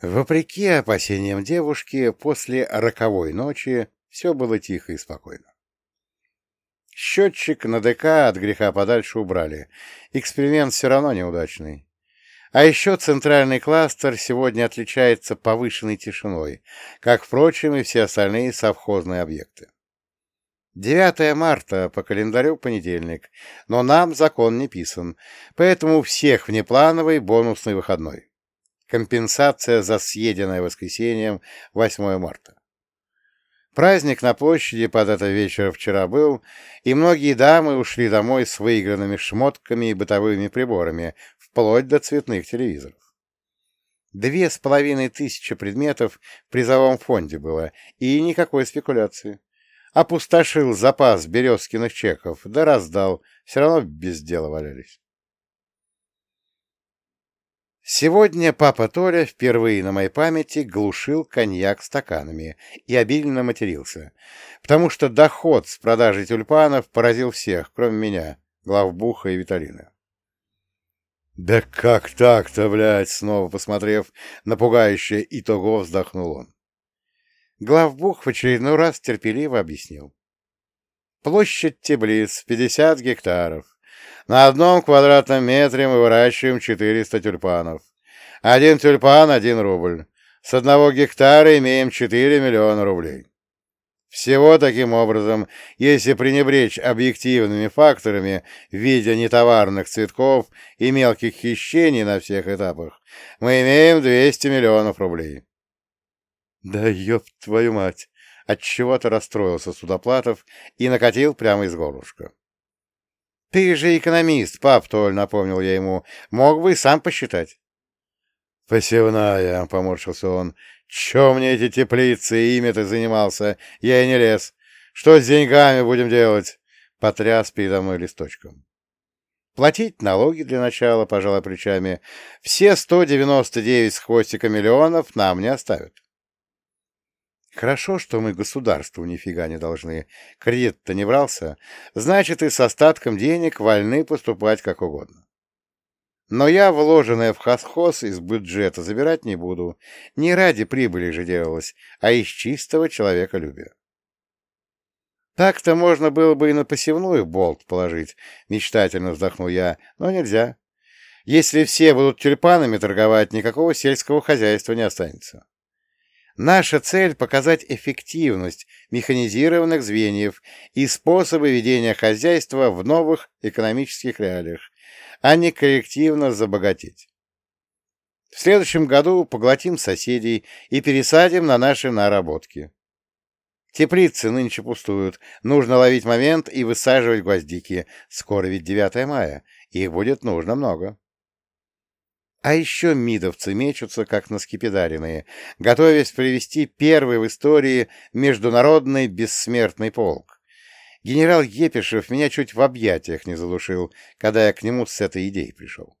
Вопреки опасениям девушки, после роковой ночи все было тихо и спокойно. Счетчик на ДК от греха подальше убрали. Эксперимент все равно неудачный. А еще центральный кластер сегодня отличается повышенной тишиной, как, впрочем, и все остальные совхозные объекты. 9 марта по календарю понедельник, но нам закон не писан, поэтому у всех внеплановый бонусный выходной. Компенсация за съеденное воскресеньем 8 марта. Праздник на площади под это вечер вчера был, и многие дамы ушли домой с выигранными шмотками и бытовыми приборами, вплоть до цветных телевизоров. Две с половиной тысячи предметов в призовом фонде было, и никакой спекуляции. Опустошил запас березкиных чеков, да раздал, все равно без дела валялись. Сегодня папа Толя впервые на моей памяти глушил коньяк стаканами и обильно матерился, потому что доход с продажи тюльпанов поразил всех, кроме меня, главбуха и Виталина. «Да как так-то, блядь!» — снова посмотрев на пугающее итого, вздохнул он. Главбух в очередной раз терпеливо объяснил. Площадь Теблиц — 50 гектаров. На одном квадратном метре мы выращиваем 400 тюльпанов. Один тюльпан — один рубль. С одного гектара имеем 4 миллиона рублей. Всего таким образом, если пренебречь объективными факторами в виде нетоварных цветков и мелких хищений на всех этапах, мы имеем 200 миллионов рублей. Да ёб твою мать! Отчего-то расстроился Судоплатов и накатил прямо из горлышка. Ты же экономист, пап, Толь, напомнил я ему. Мог бы и сам посчитать. Посевная, поморщился он. Че мне эти теплицы, ими ты занимался? Я и не лез. Что с деньгами будем делать? Потряс передо мной листочком. Платить налоги для начала, пожалуй, плечами. Все 199 с хвостика миллионов нам не оставят. Хорошо, что мы государству нифига не должны. Кредит-то не брался. Значит, и с остатком денег вольны поступать как угодно. Но я вложенное в хозхоз из бюджета забирать не буду. Не ради прибыли же делалось, а из чистого человеколюбия. Так-то можно было бы и на посевную болт положить, мечтательно вздохнул я, но нельзя. Если все будут тюльпанами торговать, никакого сельского хозяйства не останется. Наша цель — показать эффективность механизированных звеньев и способы ведения хозяйства в новых экономических реалиях, а не коллективно забогатеть. В следующем году поглотим соседей и пересадим на наши наработки. Теплицы нынче пустуют, нужно ловить момент и высаживать гвоздики. Скоро ведь 9 мая, их будет нужно много. А еще мидовцы мечутся, как на скипидаренные, готовясь привести первый в истории международный бессмертный полк. Генерал Епишев меня чуть в объятиях не задушил, когда я к нему с этой идеей пришел.